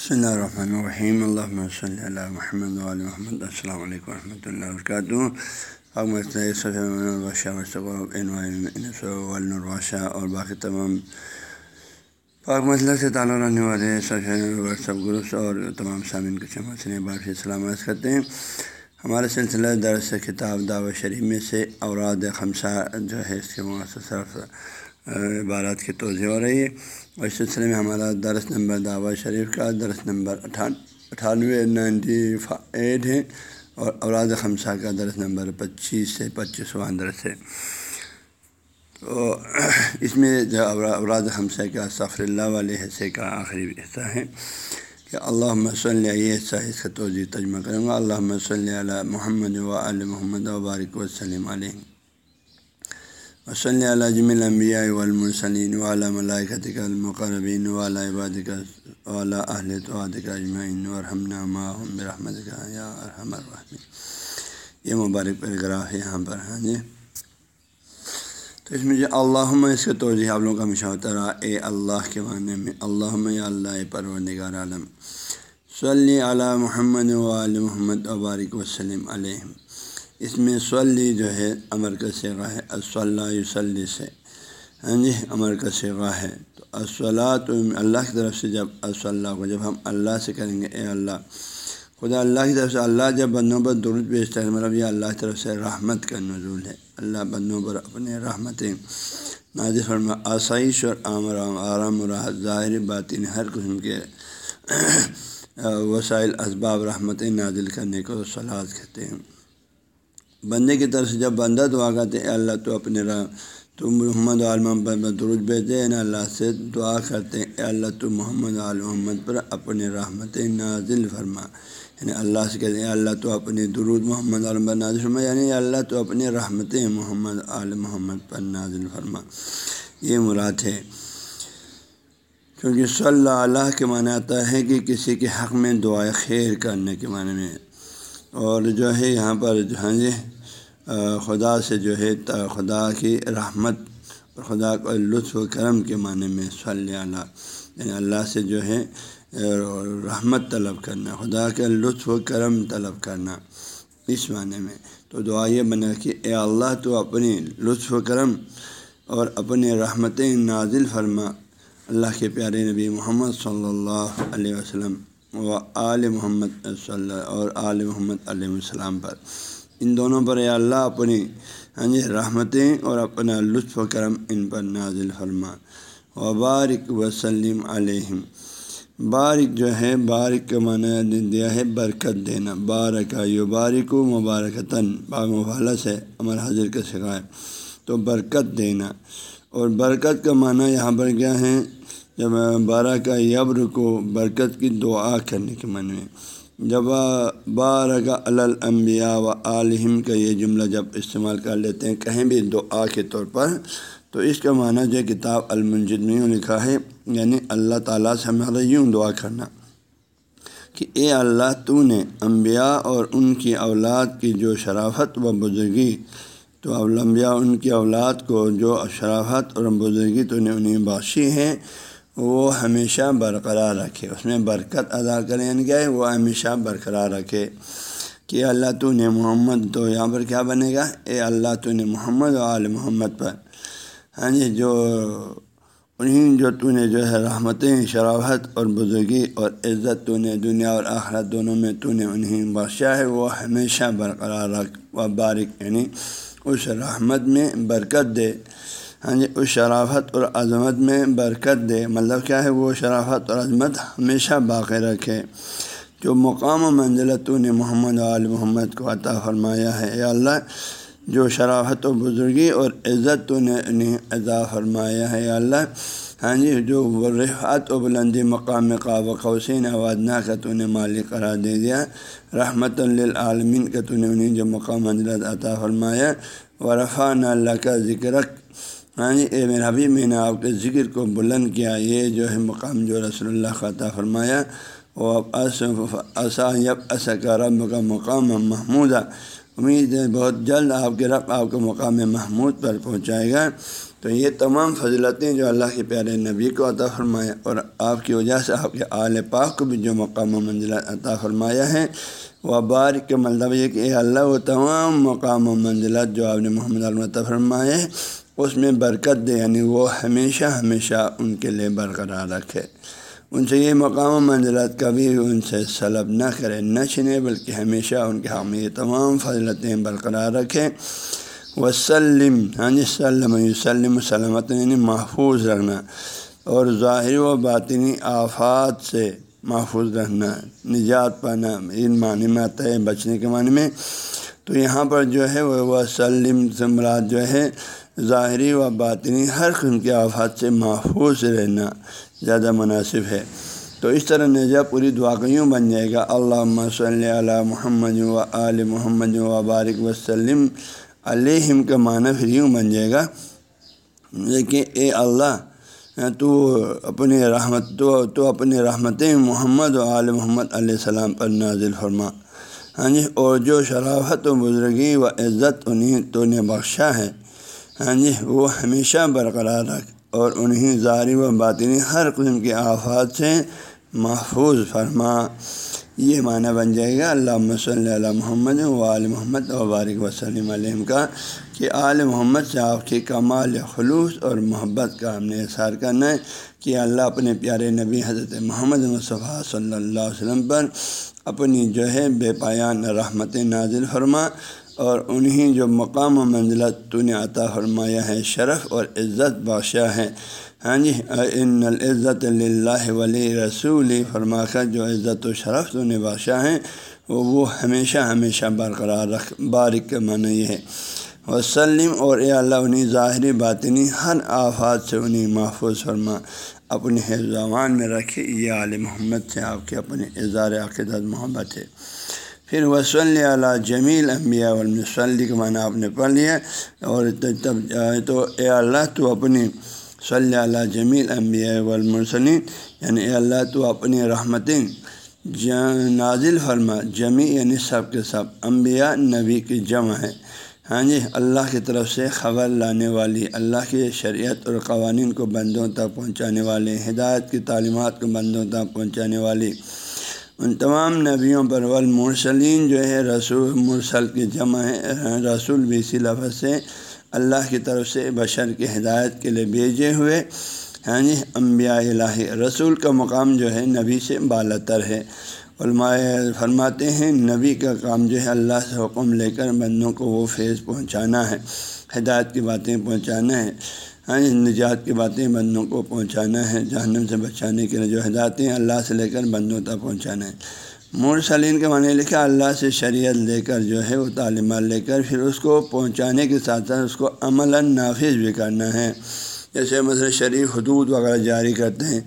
صلی اللہ الرحمن الرحیم اللہ صلی اللہ محمد علیہ محمد السلام علیکم ورحمۃ اللہ وبرکاتہ اور باقی تمام پاک مسئلہ سے تعلق رہنے والے واٹس ایپ گروپس اور تمام سامعین کو چمت سے بار پھر سلامت کرتے ہیں ہمارے سلسلہ درس کتاب دعوت شریف میں سے اوراد خمسہ جو ہے اس کے مؤثر عبارات کی توضیع ہو رہی ہے۔ اور اس سلسلے میں ہمارا درس نمبر دعوت شریف کا درس نمبر اٹھانوے، نائنٹی ایٹ ہے اور اوراد خمسہ کا درس نمبر پچیس سے پچیسواں درس ہے۔ تو اس میں جو اوراد خمسہ کا سفر اللہ والے حصے کا آخری حصہ ہے کہ اللہ صلی یہ حصہ اس کا توضیع تجمہ کروں گا۔ اللہ صلی علیہ محمد و علیہ محمد وبارک وسلم علیہ۔ وصلی علیہ جم الانبیاء والمرسلین وعلی ملائکتک المقربین وعلی عبادک وعلی اہل توادک اجمعین ورحمنا معهم برحمتک یا ارحم الرحمین یہ مبارک پیراگراف یہاں پر ہاں جی۔ تو اس میں جو اللہم اس کا توضیح آپ لوگوں کا مشاہدہ رہا، اے اللہ کے معنی میں، اللہم یا اللہ پروردگار عالم، صلی علی محمد وعلی محمد وبارک وسلم علیہ اس میں صلی جو ہے امر کا سیغہ ہے الصلاء وسلی سے۔ ہاں جی امر کا سیغہ ہے۔ تو الصلاح تو اللہ کی طرف سے جب الصلاح کو جب ہم اللہ سے کریں گے، اے اللہ، خدا اللہ کی طرف سے، اللہ جب بندوں پر درد بیچتا ہے مطلب یہ اللہ کی طرف سے رحمت کا نزول ہے۔ اللہ بندوں پر اپنے رحمتیں نازل فرما، آسائش اور عامر آرام و راحت، ظاہر باطن، ہر قسم کے وسائل، اسباب، رحمتیں نازل کرنے کو سلاد کہتے ہیں۔ بندے کی طرف سے جب بندہ دعا کرتے اے اللہ تو اپنے راہ تو محمد عالم پر درج بھیجے نا اللہ سے دعا کرتے ہیں، اے اللہ تو محمد عالم محمد پر اپنے رحمت نازل فرما۔ یعنی اللہ سے کہتے ہیں اللہ تو اپنے درود محمد عالم پر نازل فرما یعنی اللہ تو اپنے رحمت محمد عالم محمد پر نازل فرما۔ یہ مراد ہے۔ کیونکہ صلی اللہ علیہ کے معنی آتا ہے کہ کسی کے حق میں دعائیں خیر کرنے کے معنی میں۔ اور جو ہے یہاں پر جو ہاں جی خدا سے جو ہے خدا کی رحمت اور خدا کا لطف و کرم کے معنی میں صلی اللہ یعنی اللہ سے جو ہے رحمت طلب کرنا، خدا کے لطف و کرم طلب کرنا اس معنی میں۔ تو دعا یہ بنا کہ اے اللہ تو اپنی لطف و کرم اور اپنے رحمت نازل فرما۔ اللہ کے پیارے نبی محمد صلی اللہ علیہ وسلم و آل محمد صلی اللہ، اور آل محمد علیہ السلام پر۔ ان دونوں پر اللہ اپنی ہاں جی رحمتیں اور اپنا لطف و کرم ان پر نازل فرما۔ و بارک وسلم علیہم۔ بارک جو ہے، بارک کا معنی دیا ہے برکت دینا۔ بارک یو بارک و مبارکتاً۔ با مبالس ہے امر حضر کا سکھائے تو برکت دینا۔ اور برکت کا معنی یہاں پر کیا ہے؟ جب بارہ کا یبر کو برکت کی دعا کرنے کے من میں۔ جب بارہ کا الانبیاء و عالم کا یہ جملہ جب استعمال کر لیتے ہیں کہیں بھی دعا کے طور پر، تو اس کا معنی جو کتاب المنجد میں لکھا ہے یعنی اللہ تعالیٰ سے ہمارا یوں دعا کرنا کہ اے اللہ تو نے انبیاء اور ان کی اولاد کی جو شرافت و بزرگی، تو اولمبیا ان کی اولاد کو جو شرافت اور بزرگی تو نے انہیں بخشی ہے وہ ہمیشہ برقرار رکھے، اس میں برکت ادا کریں یعنی کیا ہے وہ ہمیشہ برقرار رکھے کہ اللہ تو نے محمد تو یہاں پر کیا بنے گا؟ اے اللہ تو نے محمد و عال محمد پر۔ ہاں جی جو انہیں جو تو نے جو ہے رحمتیں شراحت اور بزرگی اور عزت تو نے دنیا اور آخرت دونوں میں تو نے انہیں بخشا ہے، وہ ہمیشہ برقرار رکھ و بارک یعنی اس رحمت میں برکت دے۔ ہاں جی اس شرافت اور عظمت میں برکت دے۔ مطلب کیا ہے؟ وہ شرافت اور عظمت ہمیشہ باقی رکھے۔ جو مقام و منزلت نے محمد عال محمد کو عطا فرمایا ہے۔ اے اللہ، جو شرافت و بزرگی اور عزت تو نے انہیں عطا فرمایا ہے۔ اللہ ہاں جی جو رفعت و بلندی مقام قاب و قوسین اوادنا کا تو نے مالک قرار دے دیا۔ رحمت للعالمین کا تو نے انہیں جو مقام منزلت عطا فرمایا۔ ورفا نہ اللہ کا ذکر ہاں جی اے میرا بھی میں نے آپ کے ذکر کو بلند کیا۔ یہ جو ہے مقام جو رسول اللہ کا عطا فرمایا، وہ یب کا رب کا مقام محمودہ امید ہے بہت جلد آپ کے رب آپ کو مقام محمود پر پہنچائے گا۔ تو یہ تمام فضلتیں جو اللہ کے پیارے نبی کو عطا فرمایا اور آپ کی وجہ سے آپ کے آل پاک کو بھی جو مقام و منزلت عطا فرمایا ہے، وہ بارک کے مطلب یہ کہ اللہ، وہ تمام مقام و منزلت جو آپ نے محمد عطا فرمائے اس میں برکت دے یعنی وہ ہمیشہ ہمیشہ ان کے لیے برقرار رکھے۔ ان سے یہ مقام و منزلت کبھی ان سے سلب نہ کرے، نہ چھنے، بلکہ ہمیشہ ان کے حق میں یہ تمام فضلتیں برقرار رکھیں وسلم ہاں جی سلم وسلم سلامت یعنی محفوظ رکھنا۔ اور ظاہر و باطنی آفات سے محفوظ رہنا نجات پانا، ان معنی میں آتا ہے بچنے کے معنی میں۔ تو یہاں پر جو ہے وہ وسلم سے مراد جو ہے ظاہری و باطنی ہر قسم کے آفات سے محفوظ رہنا زیادہ مناسب ہے۔ تو اس طرح نجا پوری دعا کا یوں بن جائے گا اللہ صلی علیہ محمد و آل محمد و بارک وسلم علیہم کا معنی پھر یوں بن جائے گا لیکن اے اللہ، تو اپنی رحمت، تو تو اپنی رحمت محمد و آل محمد علیہ السلام پر نازل فرما۔ ہاں جی اور جو شرافت و بزرگی و عزت انہیں تو نے بخشا ہے۔ ہاں جی وہ ہمیشہ برقرار رکھ اور انہیں ظاہری و باطنی ہر قسم کے آفات سے محفوظ فرما۔ یہ معنی بن جائے گا۔ اللہ صلی اللہ محمد و عال محمد وبارک وسلم علیہ کا کہ آل محمد سے آپ کی کمال، خلوص اور محبت کا ہم نے اظہار کرنا ہے کہ اللہ اپنے پیارے نبی حضرت محمد مصطفیٰ صلی اللہ علیہ وسلم پر اپنی جو ہے بے پایان رحمت نازل فرما۔ اور انہیں جو مقام و منزلت تو نے عطا فرمایا ہے، شرف اور عزت بادشاہ ہے ہاں جی ان العزت اللہ ولی رسول فرما کر جو عزت و شرف تو نے بادشاہ ہیں، وہ وہ ہمیشہ ہمیشہ برقرار رکھ بارک کے معنی یہ ہے۔ وسلم، اور اے اللہ انہیں ظاہری باطنی ہر آفات سے انہیں محفوظ فرما۔ اپنے حفظان میں رکھے، یہ عال محمد سے آپ کے اپنے اظہار عقیدت محبت ہے۔ پھر وصلی علیہ جمیل انبیاء والمصلی کا معنی آپ نے پڑھ لیا اور تب تو اے اللہ تو اپنی صلی اللہ جمیل انبیاء والمرسلین یعنی اے اللہ تو اپنی رحمتیں نازل فرما جمی یعنی سب کے سب، انبیاء، نبی کی جمع ہے۔ ہاں جی اللہ کی طرف سے خبر لانے والی، اللہ کی شریعت اور قوانین کو بندوں تک پہنچانے والے ہدایت کی تعلیمات کو بندوں تک پہنچانے والی ان تمام نبیوں پر والمرسلین جو ہے رسول، مرسل کی جمع ہے رسول بھی اسی لفظ سے اللہ کی طرف سے بشر کی ہدایت کے لیے بھیجے ہوئے ہاں جی۔ انبیاء الہی رسول کا مقام جو ہے نبی سے بالا تر ہے۔ علماء فرماتے ہیں، نبی کا کام جو ہے اللہ سے حکم لے کر بندوں کو وہ فیض پہنچانا ہے، ہدایت کی باتیں پہنچانا ہے۔ ہاں نجات کی باتیں بندوں کو پہنچانا ہے، جہنم سے بچانے کے لیے جو ہدایتیں اللہ سے لے کر بندوں تک پہنچانا ہے۔ مور سلیم کے معنی لکھا، اللہ سے شریعت لے کر جو ہے وہ تعلیمات لے کر پھر اس کو پہنچانے کے ساتھ ساتھ اس کو عمل نافذ بھی کرنا ہے۔ جیسے مثلا شرعی حدود وغیرہ جاری کرتے ہیں۔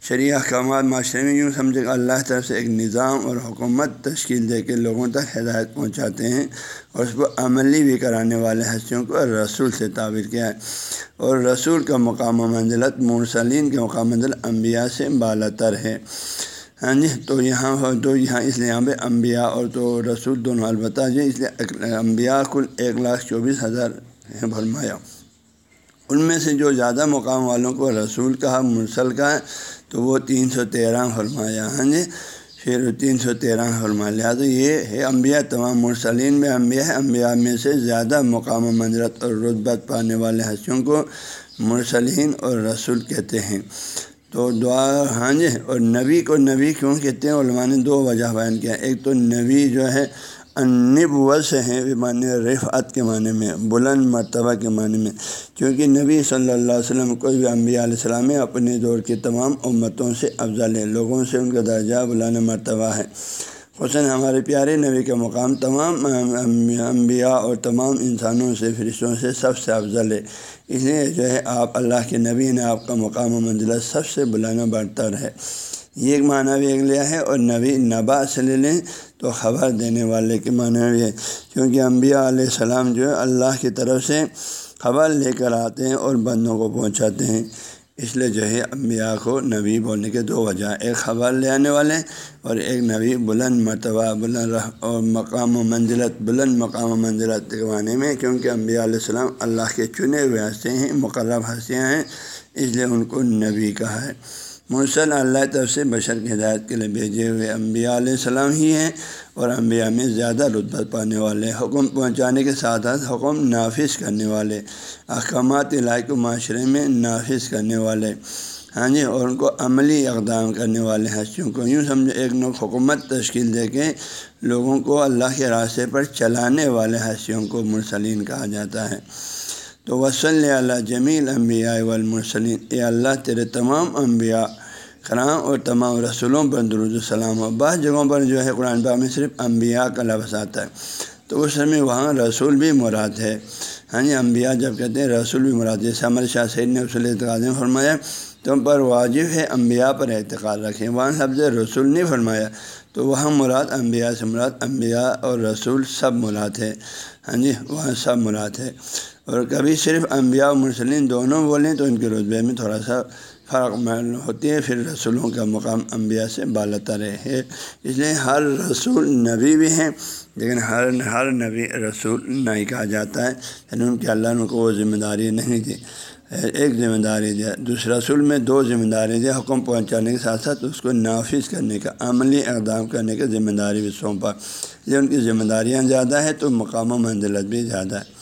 شرعی احکامات معاشرے میں یوں سمجھے کہ اللہ طرف سے ایک نظام اور حکومت تشکیل دے کے لوگوں تک ہدایت پہنچاتے ہیں اور اس کو عملی بھی کرانے والے ہستیوں کو رسول سے تعبیر کیا ہے۔ اور رسول کا مقام و منزلت مرسلین کے مقام منزل انبیاء سے بالا تر ہے۔ ہاں جی تو یہاں تو یہاں اس لیے یہاں پہ انبیاء اور تو رسول دونوں، البتہ جو اس لیے انبیاء کل ایک لاکھ چوبیس ہزار فرمایا۔ ان میں سے جو زیادہ مقام والوں کو رسول کہا، مرسل کا تو وہ تین سو تیرہ فرمایا۔ ہاں جی پھر تین سو تیرہ فرمایا۔ لہٰذا یہ ہے انبیاء، تمام مرسلین میں انبیاء ہے انبیاء میں سے زیادہ مقام و منظرت اور رتبت پانے والے حسیوں کو مرسلین اور رسول کہتے ہیں۔ تو دعا ہاں جی اور نبی کو نبی کیوں کہتے ہیں؟ علماء نے دو وجہ بیان کیا۔ ایک تو نبی جو ہے انب وس ہیں معنی رفعت کے معنی میں، بلند مرتبہ کے معنی میں۔ کیونکہ نبی صلی اللہ علیہ وسلم کوئی بھی انبیاء علیہ السلام اپنے دور کے تمام امتوں سے افضل ہے لوگوں سے ان کا درجہ بلند مرتبہ ہے۔ حسن، ہمارے پیارے نبی کا مقام تمام انبیاء اور تمام انسانوں سے، فرشتوں سے سب سے افضل ہے۔ اس لیے جو ہے، آپ اللہ کے نبی نے آپ کا مقام و منزلہ سب سے بلند برتر ہے۔ یہ ایک معنی بھی ایک لیا ہے اور نبی نبا سے لے لیں تو خبر دینے والے کے معنی بھی ہے، کیونکہ انبیاء علیہ السلام جو ہے اللہ کی طرف سے خبر لے کر آتے ہیں اور بندوں کو پہنچاتے ہیں۔ اس لیے جو ہے انبیاء کو نبی بولنے کے دو وجہ، ایک خبر لے آنے والے اور ایک نبی بلند مرتبہ، بلند رح اور مقام و منزلت، بلند مقام و منزلت کے معنی میں، کیونکہ انبیاء علیہ السلام اللہ کے چنے ہوئے ہنستے ہیں، مقرب ہنسیاں ہیں، اس لیے ان کو نبی کہا ہے۔ مرسل اللہ طرف سے بشر کی ہدایت کے لیے بھیجے ہوئے انبیاء علیہ السلام ہی ہیں اور انبیاء میں زیادہ رتبت پانے والے، حکم پہنچانے کے ساتھ ساتھ حکم نافذ کرنے والے، احکامات علاقے معاشرے میں نافذ کرنے والے ہاں جی اور ان کو عملی اقدام کرنے والے ہستیوں کو یوں سمجھو، ایک نو حکومت تشکیل دے کے لوگوں کو اللہ کے راستے پر چلانے والے ہستیوں کو مرسلین کہا جاتا ہے۔ تو وصلی اللہ جمیل انبیاء والمرسلین۔ اے اللہ، تیرے تمام انبیاء کرام اور تمام رسولوں پر درود السلام ہو۔ بعض جگہوں پر جو ہے قرآن پاک میں صرف انبیاء کا لفظ آتا ہے۔ تو اس میں وہاں رسول بھی مراد ہے۔ ہاں جی انبیاء جب کہتے ہیں رسول بھی مراد جیسے عمر شاہ سید نے اصول اعتقاد میں فرمایا تم پر واجب ہے انبیاء پر اعتقاد رکھیں۔ وہاں لفظ رسول نہیں فرمایا، تو وہاں مراد انبیاء سے مراد، انبیاء اور رسول سب مراد ہے۔ ہاں جی وہاں سب مراد ہے۔ اور کبھی صرف انبیاء و مرسلین دونوں بولیں تو ان کے رتبے میں تھوڑا سا فرق معلوم ہوتی ہے، پھر رسولوں کا مقام انبیاء سے بالا تر ہے اس لیے ہر رسول نبی بھی ہیں، لیکن ہر ہر نبی رسول نہیں کہا جاتا ہے۔ یعنی ان کے اللہ نے کو وہ ذمہ داری نہیں دی۔ ایک ذمہ داری دیا، دوسرے رسول میں دو ذمہ داری دیا، حکم پہنچانے کے ساتھ ساتھ اس کو نافذ کرنے کا، عملی اقدام کرنے کا ذمہ داری بھی سونپا۔ یہ ان کی ذمہ داریاں زیادہ ہیں تو مقام و منزلت بھی زیادہ ہے۔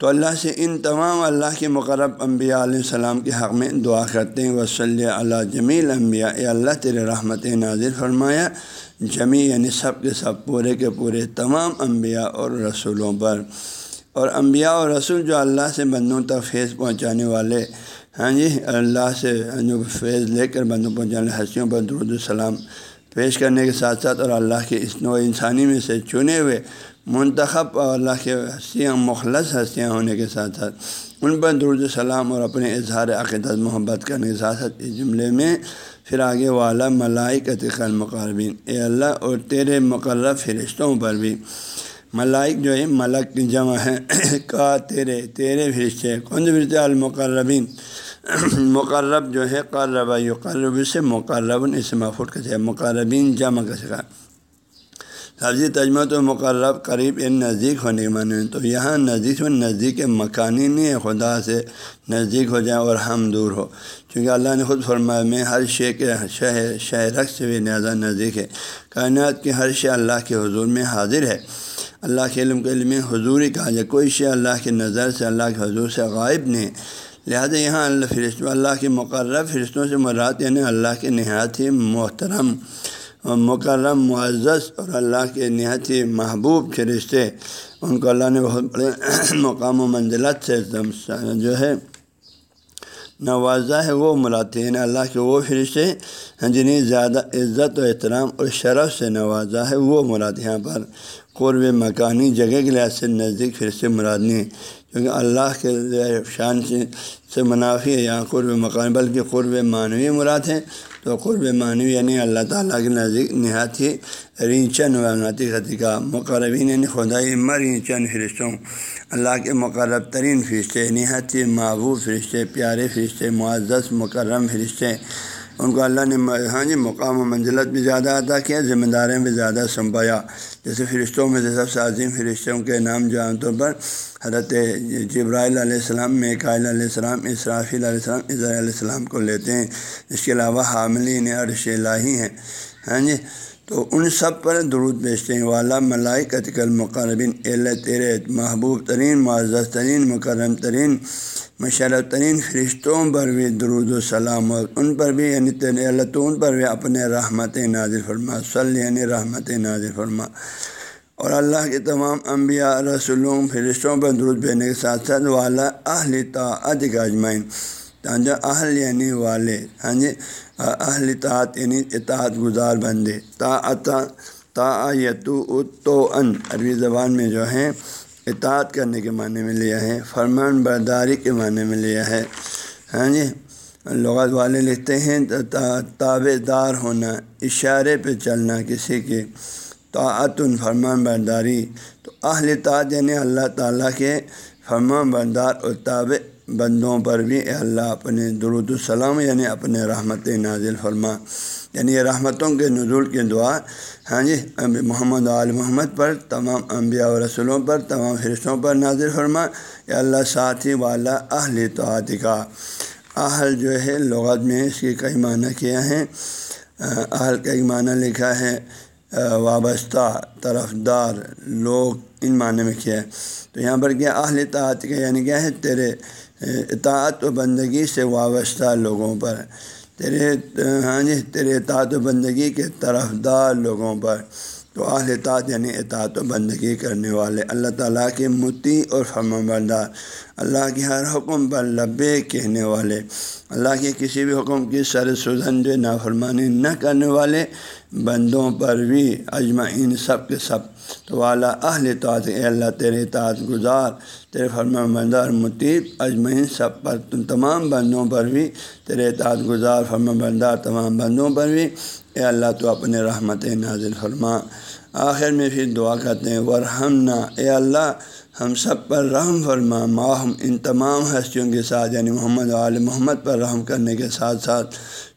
تو اللہ سے ان تمام اللہ کے مقرب انبیاء علیہ السلام کے حق میں دعا کرتے ہیں وصلی اللہ جمیل انبیاء اے اللہ تیرے رحمت نازر فرمایا۔ جمی یعنی سب کے سب، پورے کے پورے تمام انبیاء اور رسولوں پر۔ اور انبیاء اور رسول جو اللہ سے بندوں تک فیض پہنچانے والے ہاں جی اللہ سے جو فیض لے کر بندوں پہنچانے ہنسیوں پر درود السلام پیش کرنے کے ساتھ ساتھ اور اللہ کے اس نو انسانی میں سے چنے ہوئے منتخب اور اللہ کے ہستیاں مخلص ہستیاں ہونے کے ساتھ ساتھ۔ ان پر درد السلام اور اپنے اظہار عقیدت، محبت کرنے کے ساتھ ساتھ اس جملے میں۔ پھر آگے والا ملائک خل مقربین۔ اے اللہ اور تیرے مقرر فرشتوں پر بھی۔ ملائک جو ہے ملک کی جمع ہے کا تیرے تیرے فرشتے کون سے فرشتے المقربین۔ مقرب جو ہے قربہ یقرب سے مقرب اس محفوظ کہتے ہیں مقربین جمع کا سکھا لفظی تجمہ تو مقرب قریب ان نزدیک ہونے کے معنی تو یہاں نزدیک میں نزدیک مکانی نہیں ہے خدا سے نزدیک ہو جائے اور ہم دور ہو۔ چونکہ اللہ نے خود فرمایا، میں ہر شے کے شہ شہرک سے بھی نظر نزدیک ہے۔ کائنات کے ہر شے اللہ کے حضور میں حاضر ہے۔ اللہ کے علم کے علم میں حضوری کہا جائے، کوئی شے اللہ کی نظر سے، اللہ کے حضور سے غائب نہیں۔ لہٰذا یہاں اللہ فرشت اللہ کے مقرر فرشتوں سے مراد یعنی اللہ کے نہایت ہی محترم مکرم، معزز اور اللہ کے نہایت ہی محبوب فرشتے ان کو اللہ نے بہت بڑے مقام و منزلت سے جو ہے، نوازا ہے، وہ ملاتے ہیں۔ اللہ کے وہ فرشتے جنہیں زیادہ عزت و احترام اور شرف سے نوازا ہے، وہ مراد یہاں پر قرب مکانی جگہ کے لحاظ سے نزدیک فرشتے مراد نہیں کیونکہ اللہ کے شان سے سے منافی ہے۔ یہاں قرب مکانی بلکہ قرب معنوی مراد ہے تو قرب معنوی یعنی اللہ تعالیٰ کے نزدیک نہایت ہی رینچن و نعتی خطی مقربین یعنی خدائی مرینچن فرشتوں، اللہ کے مقرب ترین فرشتے، نہایت ہی محبوب فرشتے، پیارے فرشتے، معزز، مکرم فرشتے ان کو اللہ نے ہاں جی مقام و منزلت بھی زیادہ ادا کیا، ذمہ داریاں بھی زیادہ سنبھایا۔ جیسے فرشتوں میں سے سب سے عظیم فرشتوں کے نام جو عام طور پر حضرت جبرائیل علیہ السلام میکائل علیہ السلام، اسرافیل علیہ السلام علیہ السلام کو لیتے ہیں۔ اس کے علاوہ حاملین عرش الہی ہیں۔ ہاں جی تو ان سب پر درود بیچتے ہیں۔ والا ملائی کتکل مقربین تیرے محبوب ترین، معزز ترین، مکرم ترین۔ مشرف ترین فرشتوں پر بھی درود و سلام ان پر بھی یعنی اللہ تو ان پر بھی اپنے رحمت نازر فرما، صلی یعنی رحمت نازر فرما۔ اور اللہ کے تمام انبیاء، رسولوں، فرشتوں پر درود بھیجنے کے ساتھ ساتھ والا اہل تعد کا اجمائن تانجا اہل یعنی والے ہاں جی اہل تعت یعنی اطاعت گزار بندے۔ تا تا تو ان عربی زبان میں جو ہے اطاعت کرنے کے معنی میں لیا ہے، فرمان برداری کے معنی میں لیا ہے۔ ہاں جی لغت والے لکھتے ہیں تابے دار ہونا، اشارے پہ چلنا کسی کے۔ طاعتن فرمان برداری۔ تو اہل تعت یعنی اللہ تعالیٰ کے فرمان بردار اور تاب بندوں پر بھی اللہ اپنے درود السلام یعنی اپنے رحمت نازل فرما۔ یعنی یہ رحمتوں کے نزول کی دعا ہاں جی محمد عال محمد پر، تمام انبیاء و رسولوں پر، تمام فرشتوں پر نازل فرما، یا اللہ ساتھی والا اہل توعت کا۔ اہل جو ہے، لغت میں اس کے کئی معنی کیا ہیں۔ اہل کا ایک معنی لکھا ہے وابستہ طرف دار لوگ، ان معنی میں کیا ہے۔ تو یہاں پر کیا، اہل اطاعت کا یعنی کیا ہے، تیرے اطاعت و بندگی سے وابستہ لوگوں پر۔ تیرے ہاں جی تیرے اطاعت و بندگی کے طرف دار لوگوں پر، تو اہل اطاعت یعنی اطاعت و بندگی کرنے والے۔ اللہ تعالیٰ کے متی اور فرم بردار اللہ کے ہر حکم پر لبے کہنے والے۔ اللہ کے کسی بھی حکم کی سر سوزن جو نافرمانی نہ کرنے والے بندوں پر بھی اجمعین سب کے سب تو والا اہل اطاعت اے اللہ تیرے اطاعت گزار، تیرے فرما بردار متیب اجمعین سب پر تمام بندوں پر بھی تیرے اطاعت گزار فرما بردار تمام بندوں پر بھی۔ اے اللہ تو اپنے رحمت نازل فرما۔ آخر میں پھر دعا کرتے ہیں، ورحمنا، اے اللہ، ہم سب پر رحم فرما۔ ماہم ان تمام ہستیوں کے ساتھ یعنی محمد علیہ محمد پر رحم کرنے کے ساتھ ساتھ،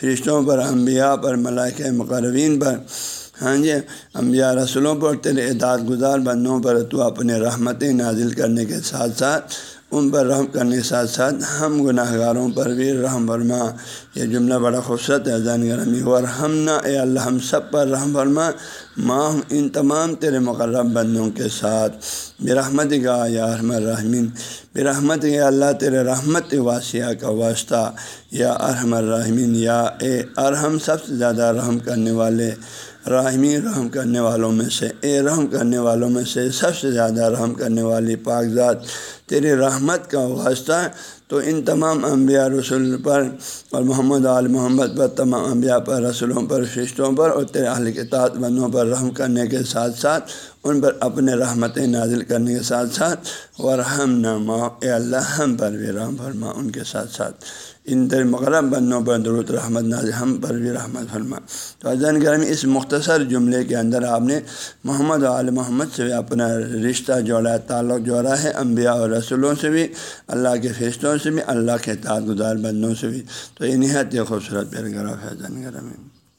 فرشتوں پر، انبیاء پر، ملائکہ مقربین پر ہاں جی انبیاء رسولوں پر تیرے اعداد گزار، بندوں پر تو اپنے رحمتیں نازل کرنے کے ساتھ ساتھ، ان پر رحم کرنے کے ساتھ ساتھ ہم گناہ گاروں پر بھی رحم فرما۔ یہ جملہ بڑا خوبصورت ہے زین گرمی اور ہم نہ، اے اللہ، ہم سب پر رحم فرما۔ ماہ ان تمام تیرے مقرب بندوں کے ساتھ۔ برحمت گا یا ارحم الرحمین۔ برحمت یا اللہ، تیرے رحمت واسعہ کا واسطہ۔ یا ارحم الرحمین، یا اے ارحم، سب سے زیادہ رحم کرنے والے۔ راہمی رحم کرنے والوں میں سے، اے رحم کرنے والوں میں سے سب سے زیادہ رحم کرنے والی پاکزات تیری رحمت کا واسطہ تو ان تمام انبیاء رسول پر اور محمد عال محمد پر، تمام انبیاء پر، رسولوں پر، فرشتوں پر اور تیرے اہل کے بندوں پر رحم کرنے کے ساتھ ساتھ، ان پر اپنے رحمتیں نازل کرنے کے ساتھ ساتھ ورحم نما اے اللہ ہم پر بھی رحم فرما، ان کے ساتھ ساتھ۔ ان در مغرب بندوں پر درود رحمت ناز ہم پر بھی رحمت فرما۔ تو اذن گرمی اس مختصر جملے کے اندر آپ نے محمد عال محمد سے بھی اپنا رشتہ جوڑا، تعلق جوڑا ہے، انبیاء اور رسولوں سے بھی، اللہ کے فرشتوں سے بھی، اللہ کے تعداد گزار بندوں سے بھی۔ تو یہ نہایت خوبصورت پیراگراف ہے اذن گرمی